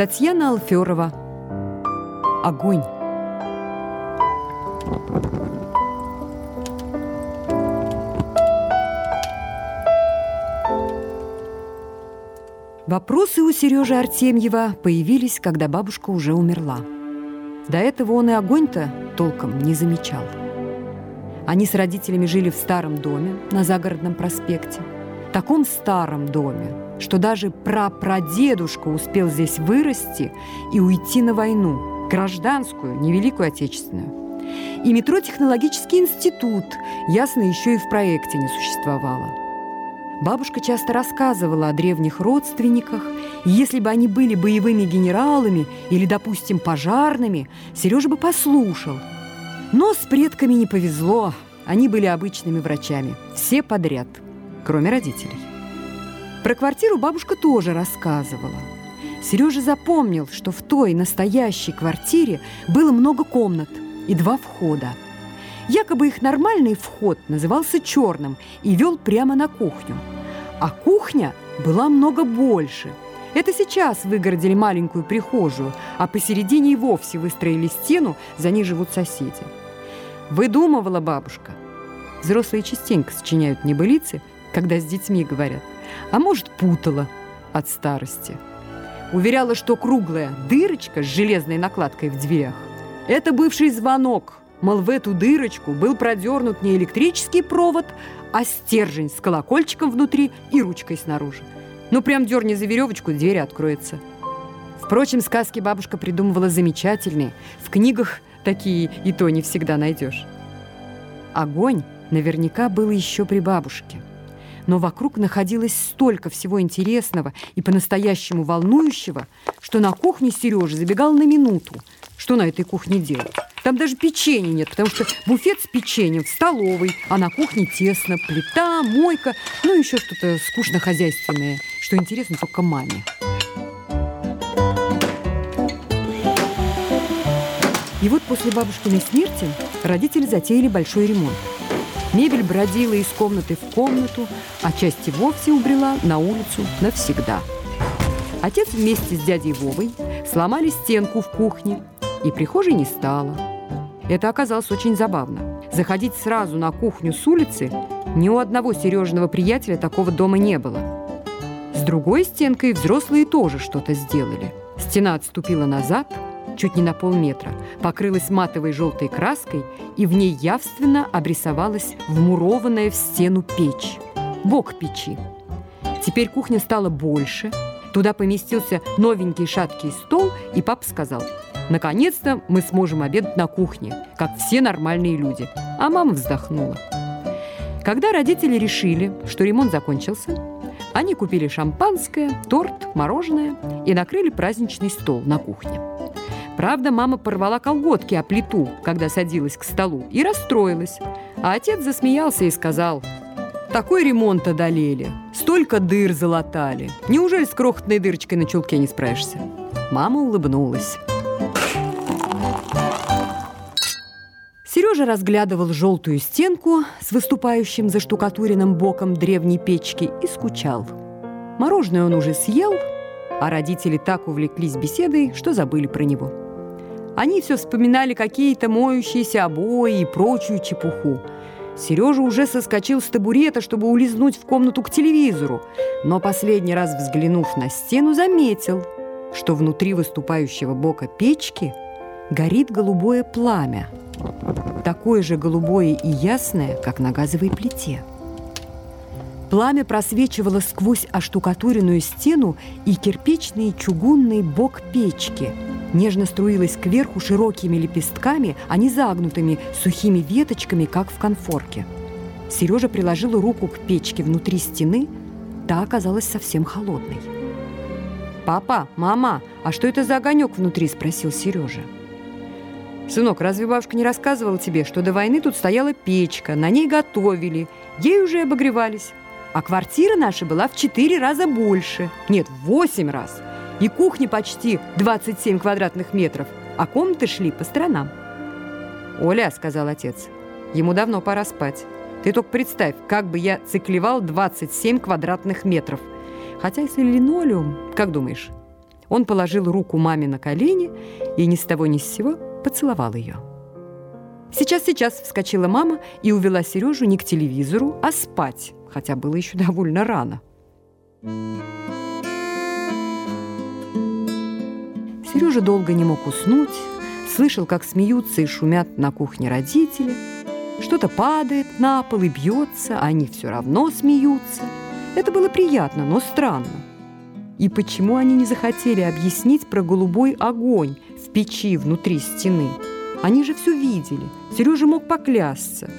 Татьяна Алферова. Огонь. Вопросы у Сережи Артемьева появились, когда бабушка уже умерла. До этого он и огонь-то толком не замечал. Они с родителями жили в старом доме на Загородном проспекте. Таком старом доме, что даже прапрадедушка успел здесь вырасти и уйти на войну, гражданскую, не Великую Отечественную. И метро-технологический институт, ясно, еще и в проекте не существовало. Бабушка часто рассказывала о древних родственниках, и если бы они были боевыми генералами или, допустим, пожарными, Сережа бы послушал. Но с предками не повезло, они были обычными врачами, все подряд, кроме родителей. Про квартиру бабушка тоже рассказывала. Сережа запомнил, что в той настоящей квартире было много комнат и два входа – Якобы их нормальный вход назывался черным и вел прямо на кухню. А кухня была много больше. Это сейчас выгородили маленькую прихожую, а посередине и вовсе выстроили стену, за ней живут соседи. Выдумывала бабушка. Взрослые частенько сочиняют небылицы, когда с детьми говорят. А может, путала от старости. Уверяла, что круглая дырочка с железной накладкой в дверях – это бывший звонок – Мол, в эту дырочку был продернут не электрический провод, а стержень с колокольчиком внутри и ручкой снаружи. Ну, прям дерни за веревочку, дверь откроется. Впрочем, сказки бабушка придумывала замечательные. В книгах такие и то не всегда найдешь. Огонь наверняка был еще при бабушке. Но вокруг находилось столько всего интересного и по-настоящему волнующего, что на кухню Сережа забегал на минуту. Что на этой кухне делать? Там даже печенья нет, потому что буфет с печеньем в столовой, а на кухне тесно, плита, мойка, ну еще что-то скучно-хозяйственное, что интересно только маме. И вот после бабушкиной смерти родители затеяли большой ремонт. Мебель бродила из комнаты в комнату, а часть и вовсе убрела на улицу навсегда. Отец вместе с дядей Вовой сломали стенку в кухне, и прихожей не стало. Это оказалось очень забавно. Заходить сразу на кухню с улицы ни у одного Сережиного приятеля такого дома не было. С другой стенкой взрослые тоже что-то сделали. Стена отступила назад, чуть не на полметра, покрылась матовой желтой краской, и в ней явственно обрисовалась вмурованная в стену печь. Бок печи. Теперь кухня стала больше, туда поместился новенький шаткий стол, и папа сказал – Наконец-то мы сможем обедать на кухне, как все нормальные люди. А мама вздохнула. Когда родители решили, что ремонт закончился, они купили шампанское, торт, мороженое и накрыли праздничный стол на кухне. Правда, мама порвала колготки о плиту, когда садилась к столу, и расстроилась. А отец засмеялся и сказал, «Такой ремонт одолели, столько дыр залатали. Неужели с крохотной дырочкой на чулке не справишься?» Мама улыбнулась. Сережа разглядывал желтую стенку с выступающим за штукатуренным боком древней печки и скучал. Мороженое он уже съел, а родители так увлеклись беседой, что забыли про него. Они все вспоминали какие-то моющиеся обои и прочую чепуху. Сережа уже соскочил с табурета, чтобы улизнуть в комнату к телевизору, но последний раз взглянув на стену, заметил, что внутри выступающего бока печки горит голубое пламя – такое же голубое и ясное, как на газовой плите. Пламя просвечивало сквозь оштукатуренную стену и кирпичный чугунный бок печки. Нежно струилось кверху широкими лепестками, а не загнутыми сухими веточками, как в конфорке. Сережа приложил руку к печке внутри стены, та оказалась совсем холодной. «Папа, мама, а что это за огонек внутри?» – спросил Сережа. «Сынок, разве бабушка не рассказывала тебе, что до войны тут стояла печка, на ней готовили, ей уже обогревались? А квартира наша была в четыре раза больше. Нет, в восемь раз. И кухня почти 27 квадратных метров, а комнаты шли по сторонам». «Оля», — сказал отец, — «ему давно пора спать. Ты только представь, как бы я циклевал 27 квадратных метров. Хотя если линолеум, как думаешь, Он положил руку маме на колени и ни с того ни с сего поцеловал ее. «Сейчас, сейчас!» – вскочила мама и увела Сережу не к телевизору, а спать, хотя было еще довольно рано. Сережа долго не мог уснуть, слышал, как смеются и шумят на кухне родители. Что-то падает на пол и бьется, а они все равно смеются. Это было приятно, но странно. И почему они не захотели объяснить про голубой огонь в печи внутри стены? Они же все видели. Сережа мог поклясться.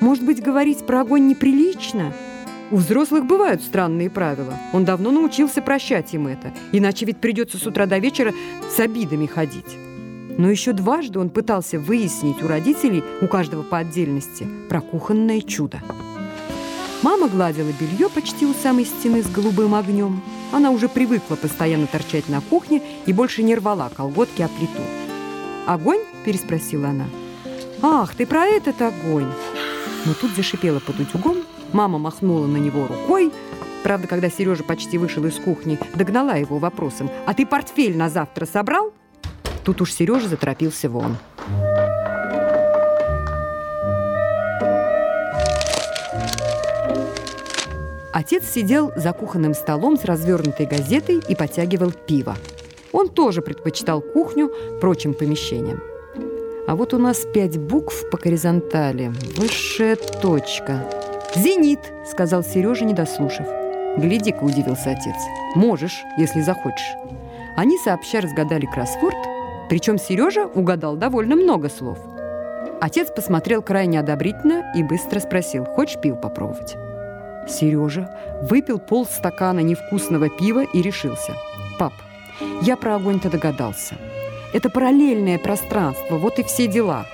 Может быть, говорить про огонь неприлично? У взрослых бывают странные правила. Он давно научился прощать им это. Иначе ведь придется с утра до вечера с обидами ходить. Но еще дважды он пытался выяснить у родителей, у каждого по отдельности, про кухонное чудо. Мама гладила белье почти у самой стены с голубым огнем. Она уже привыкла постоянно торчать на кухне и больше не рвала колготки о плиту. «Огонь?» – переспросила она. «Ах, ты про этот огонь!» Но тут зашипела под утюгом, мама махнула на него рукой. Правда, когда Сережа почти вышел из кухни, догнала его вопросом «А ты портфель на завтра собрал?» Тут уж Сережа заторопился вон. Отец сидел за кухонным столом с развернутой газетой и потягивал пиво. Он тоже предпочитал кухню прочим помещениям. А вот у нас пять букв по горизонтали. Высшая точка. «Зенит», — сказал Сережа, не дослушав. «Гляди-ка», — удивился отец. «Можешь, если захочешь». Они сообща разгадали кроссворд — причем Сережа угадал довольно много слов. Отец посмотрел крайне одобрительно и быстро спросил, «Хочешь пиво попробовать?» Сережа выпил полстакана невкусного пива и решился. «Пап, я про огонь-то догадался. Это параллельное пространство, вот и все дела.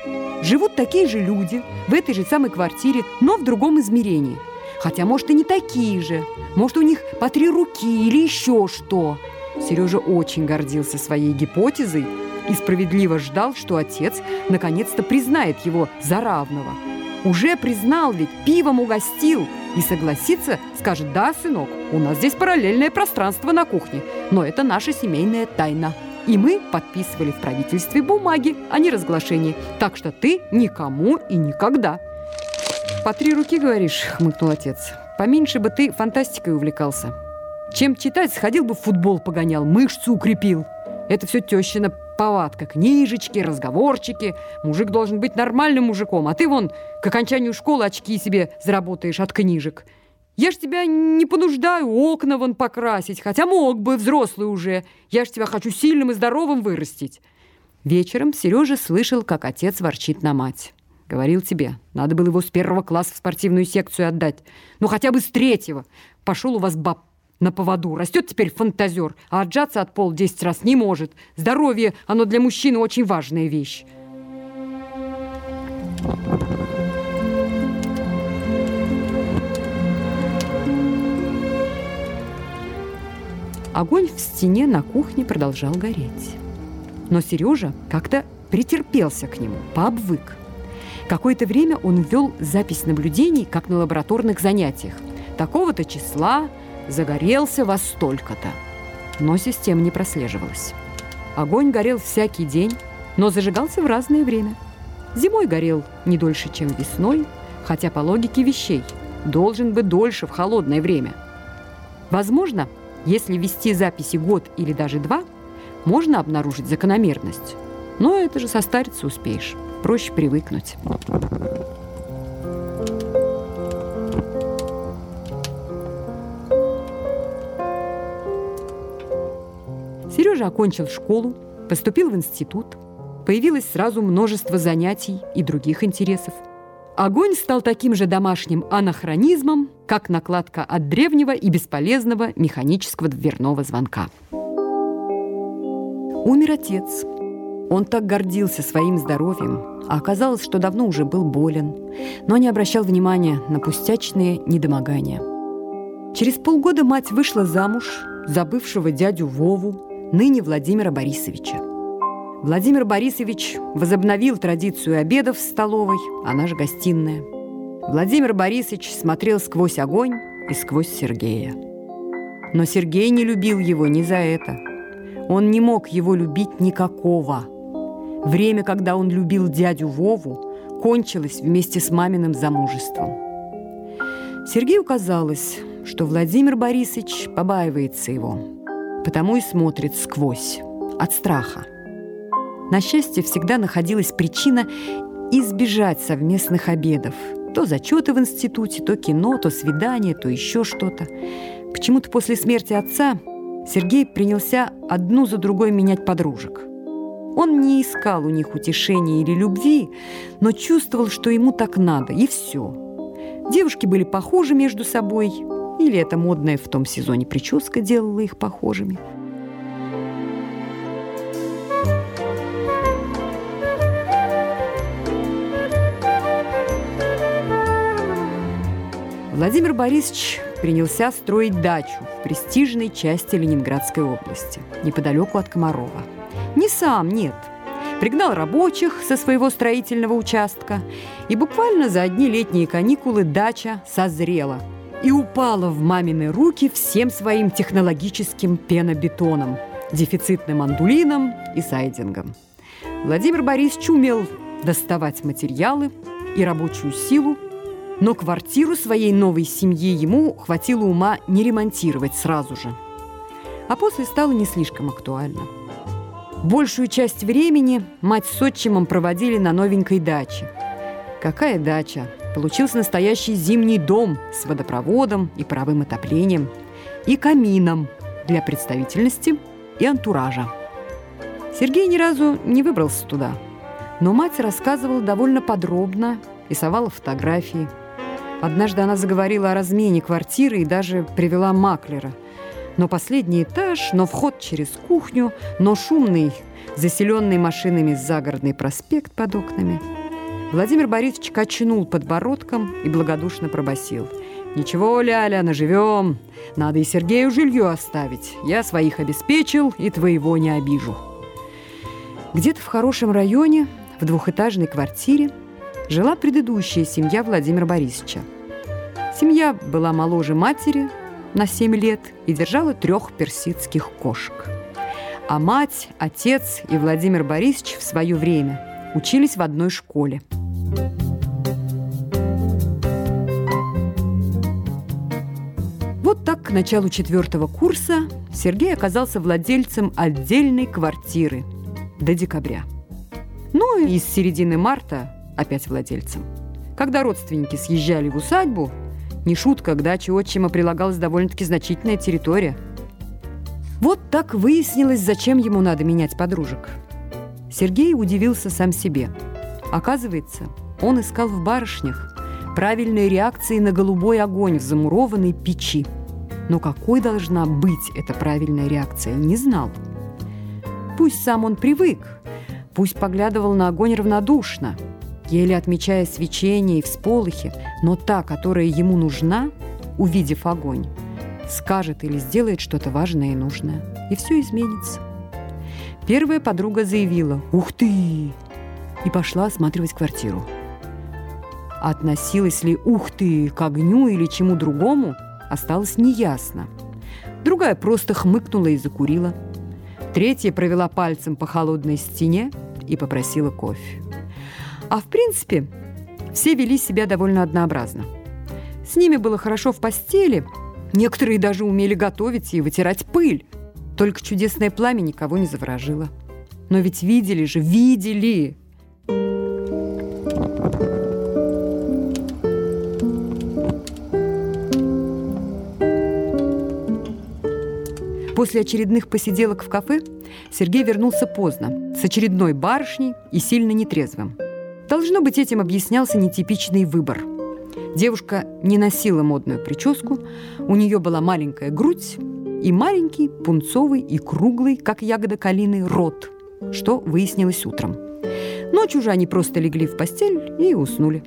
Живут такие же люди в этой же самой квартире, но в другом измерении. Хотя, может, и не такие же. Может, у них по три руки или еще что». Сережа очень гордился своей гипотезой, и справедливо ждал, что отец наконец-то признает его за равного. Уже признал ведь, пивом угостил. И согласится, скажет, да, сынок, у нас здесь параллельное пространство на кухне, но это наша семейная тайна. И мы подписывали в правительстве бумаги, а не разглашение. Так что ты никому и никогда. «По три руки, говоришь?» — хмыкнул отец. «Поменьше бы ты фантастикой увлекался. Чем читать, сходил бы в футбол погонял, мышцу укрепил. Это все тещина повадка. Книжечки, разговорчики. Мужик должен быть нормальным мужиком, а ты вон к окончанию школы очки себе заработаешь от книжек. Я ж тебя не понуждаю окна вон покрасить, хотя мог бы, взрослый уже. Я ж тебя хочу сильным и здоровым вырастить. Вечером Сережа слышал, как отец ворчит на мать. Говорил тебе, надо было его с первого класса в спортивную секцию отдать. Ну, хотя бы с третьего. Пошел у вас баб на поводу. Растет теперь фантазер, а отжаться от пола 10 раз не может. Здоровье, оно для мужчины очень важная вещь. Огонь в стене на кухне продолжал гореть. Но Сережа как-то претерпелся к нему, пообвык. Какое-то время он ввел запись наблюдений, как на лабораторных занятиях. Такого-то числа загорелся во столько-то. Но система не прослеживалась. Огонь горел всякий день, но зажигался в разное время. Зимой горел не дольше, чем весной, хотя по логике вещей должен быть дольше в холодное время. Возможно, если вести записи год или даже два, можно обнаружить закономерность. Но это же состариться успеешь. Проще привыкнуть. Сережа окончил школу, поступил в институт. Появилось сразу множество занятий и других интересов. Огонь стал таким же домашним анахронизмом, как накладка от древнего и бесполезного механического дверного звонка. Умер отец. Он так гордился своим здоровьем, а оказалось, что давно уже был болен, но не обращал внимания на пустячные недомогания. Через полгода мать вышла замуж за бывшего дядю Вову, ныне Владимира Борисовича. Владимир Борисович возобновил традицию обедов в столовой, она же гостиная. Владимир Борисович смотрел сквозь огонь и сквозь Сергея. Но Сергей не любил его ни за это. Он не мог его любить никакого. Время, когда он любил дядю Вову, кончилось вместе с маминым замужеством. Сергею казалось, что Владимир Борисович побаивается его, потому и смотрит сквозь, от страха. На счастье, всегда находилась причина избежать совместных обедов. То зачеты в институте, то кино, то свидание, то еще что-то. Почему-то после смерти отца Сергей принялся одну за другой менять подружек. Он не искал у них утешения или любви, но чувствовал, что ему так надо, и все. Девушки были похожи между собой, или эта модная в том сезоне прическа делала их похожими. Владимир Борисович принялся строить дачу в престижной части Ленинградской области, неподалеку от Комарова. Не сам, нет. Пригнал рабочих со своего строительного участка, и буквально за одни летние каникулы дача созрела и упала в мамины руки всем своим технологическим пенобетоном, дефицитным андулином и сайдингом. Владимир Борисович умел доставать материалы и рабочую силу но квартиру своей новой семьи ему хватило ума не ремонтировать сразу же. А после стало не слишком актуально. Большую часть времени мать с отчимом проводили на новенькой даче. Какая дача? Получился настоящий зимний дом с водопроводом и паровым отоплением. И камином для представительности и антуража. Сергей ни разу не выбрался туда. Но мать рассказывала довольно подробно, рисовала фотографии – Однажды она заговорила о размене квартиры и даже привела маклера. Но последний этаж, но вход через кухню, но шумный, заселенный машинами загородный проспект под окнами. Владимир Борисович качнул подбородком и благодушно пробасил. «Ничего, Ляля, наживем. Надо и Сергею жилье оставить. Я своих обеспечил и твоего не обижу». Где-то в хорошем районе, в двухэтажной квартире, жила предыдущая семья Владимира Борисовича. Семья была моложе матери на 7 лет и держала трех персидских кошек. А мать, отец и Владимир Борисович в свое время учились в одной школе. Вот так к началу четвертого курса Сергей оказался владельцем отдельной квартиры до декабря. Ну и с середины марта опять владельцем. Когда родственники съезжали в усадьбу, не шутка, к даче отчима прилагалась довольно-таки значительная территория. Вот так выяснилось, зачем ему надо менять подружек. Сергей удивился сам себе. Оказывается, он искал в барышнях правильные реакции на голубой огонь в замурованной печи. Но какой должна быть эта правильная реакция, не знал. Пусть сам он привык, пусть поглядывал на огонь равнодушно – еле отмечая свечение и всполохи, но та, которая ему нужна, увидев огонь, скажет или сделает что-то важное и нужное, и все изменится. Первая подруга заявила «Ух ты!» и пошла осматривать квартиру. Относилась ли «Ух ты!» к огню или чему другому, осталось неясно. Другая просто хмыкнула и закурила. Третья провела пальцем по холодной стене и попросила кофе. А в принципе, все вели себя довольно однообразно. С ними было хорошо в постели, некоторые даже умели готовить и вытирать пыль. Только чудесное пламя никого не заворожило. Но ведь видели же, видели! После очередных посиделок в кафе Сергей вернулся поздно, с очередной барышней и сильно нетрезвым. Должно быть, этим объяснялся нетипичный выбор. Девушка не носила модную прическу, у нее была маленькая грудь и маленький, пунцовый и круглый, как ягода калины, рот, что выяснилось утром. Ночью же они просто легли в постель и уснули.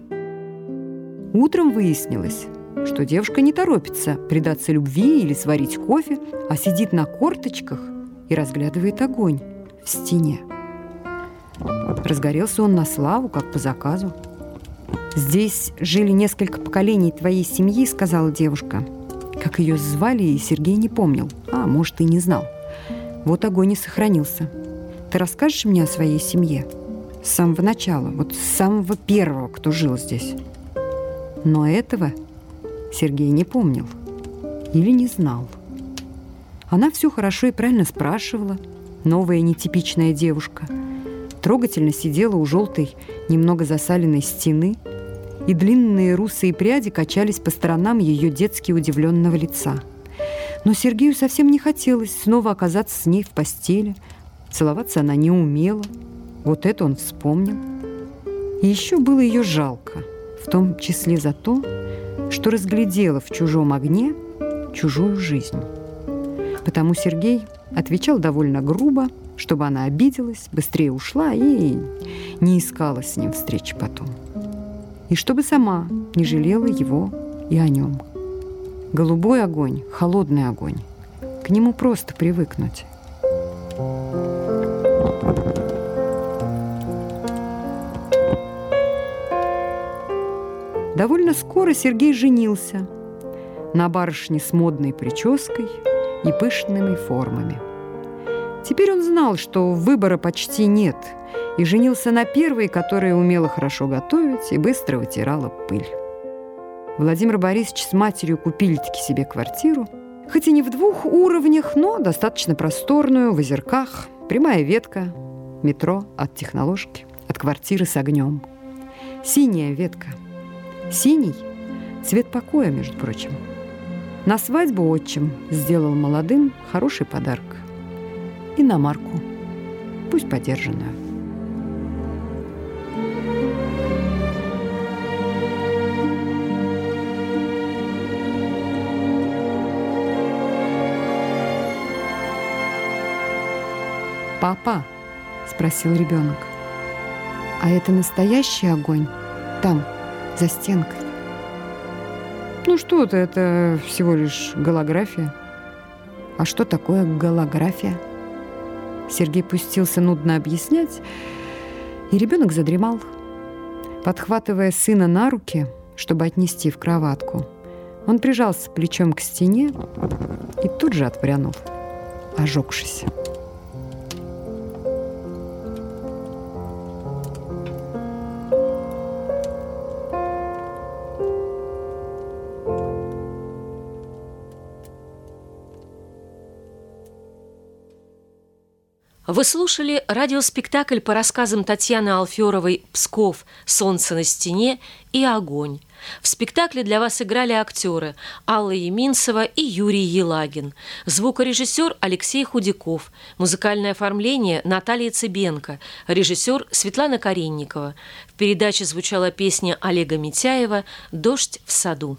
Утром выяснилось, что девушка не торопится предаться любви или сварить кофе, а сидит на корточках и разглядывает огонь в стене. Разгорелся он на славу, как по заказу. «Здесь жили несколько поколений твоей семьи», — сказала девушка. Как ее звали, Сергей не помнил, а может и не знал. Вот огонь и сохранился. Ты расскажешь мне о своей семье? С самого начала, вот с самого первого, кто жил здесь. Но этого Сергей не помнил или не знал. Она все хорошо и правильно спрашивала, новая нетипичная девушка. Трогательно сидела у желтой, немного засаленной стены, и длинные русые пряди качались по сторонам ее детски удивленного лица. Но Сергею совсем не хотелось снова оказаться с ней в постели. Целоваться она не умела. Вот это он вспомнил. И еще было ее жалко, в том числе за то, что разглядела в чужом огне чужую жизнь. Потому Сергей отвечал довольно грубо, чтобы она обиделась, быстрее ушла и не искала с ним встречи потом. И чтобы сама не жалела его и о нем. Голубой огонь, холодный огонь. К нему просто привыкнуть. Довольно скоро Сергей женился на барышне с модной прической и пышными формами. Теперь он знал, что выбора почти нет, и женился на первой, которая умела хорошо готовить и быстро вытирала пыль. Владимир Борисович с матерью купили-таки себе квартиру, хоть и не в двух уровнях, но достаточно просторную, в озерках, прямая ветка, метро от техноложки, от квартиры с огнем. Синяя ветка. Синий – цвет покоя, между прочим. На свадьбу отчим сделал молодым хороший подарок. И на марку, пусть подержанную. «Папа?» – спросил ребенок. «А это настоящий огонь? Там, за стенкой?» Ну что ты, это всего лишь голография. А что такое голография? Сергей пустился нудно объяснять, и ребенок задремал, подхватывая сына на руки, чтобы отнести в кроватку. Он прижался плечом к стене и тут же отпрянул, ожегшись. Вы слушали радиоспектакль по рассказам Татьяны Алферовой «Псков. Солнце на стене» и «Огонь». В спектакле для вас играли актеры Алла Еминцева и Юрий Елагин, звукорежиссер Алексей Худяков, музыкальное оформление Наталья Цыбенко, режиссер Светлана Каренникова. В передаче звучала песня Олега Митяева «Дождь в саду».